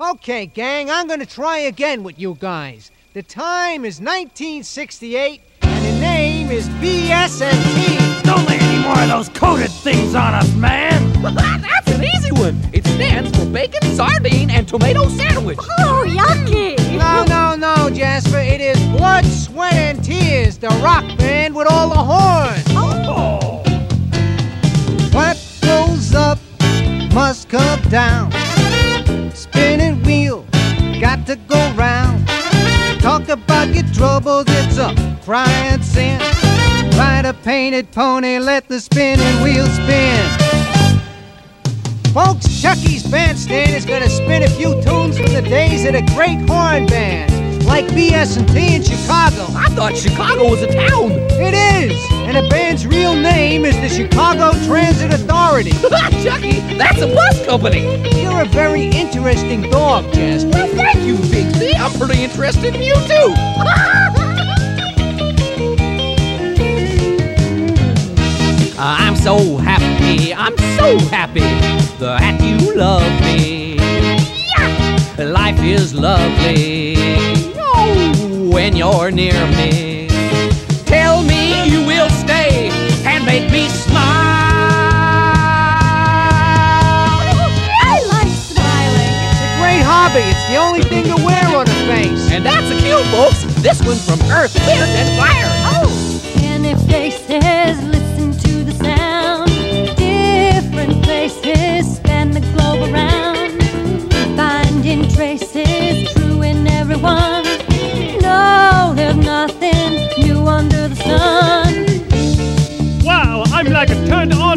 Okay, gang, I'm gonna try again with you guys. The time is 1968, and the name is BSNT. Don't lay any more of those coded things on us, man. That's an easy one. It stands for bacon, sardine, and tomato sandwich. Oh, yucky! No, no, no, Jasper. It is Blood, Sweat, and Tears, the rock band with all the horns. Oh. What goes up must come down. To go round. Talk about your troubles, it's a crying sin. Ride a painted pony, let the spinning wheel spin. Folks, Chucky's Bandstand is gonna spin a few tunes from the days of the great horn bands, like BS&T in Chicago. I thought Chicago was a town. It is, and the band's real name is the Chicago Transit Authority. Chucky, that's a bus company. You're a very interesting dog, Jasper. Well, thank you, Bigsby. I'm pretty interested in you, too. Uh, I'm so happy, I'm so happy that you love me. Yeah. Life is lovely when you're near me. Tell me you will stay and make me smile. I like smiling. It's a great hobby. It's the only thing to wear on a face. And that's a cue, folks. This one's from Earth, Wind, and Fire.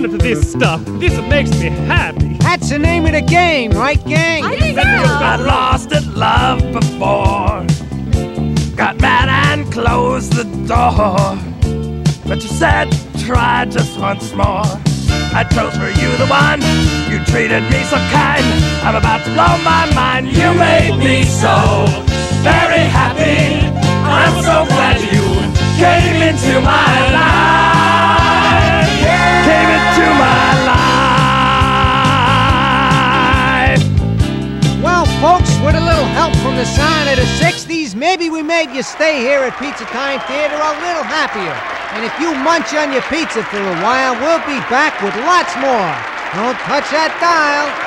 Turned on to this stuff. This makes me happy. That's the name of the game, right, gang? I think Got so. lost at love before. Got mad and closed the door. But you said, try just once more. I chose for you the one. You treated me so kind. I'm about to blow my mind. You made me so very happy. I'm so glad you came into my life. The sign of the 60s, maybe we made you stay here at Pizza Time Theatre a little happier. And if you munch on your pizza for a while, we'll be back with lots more. Don't touch that dial.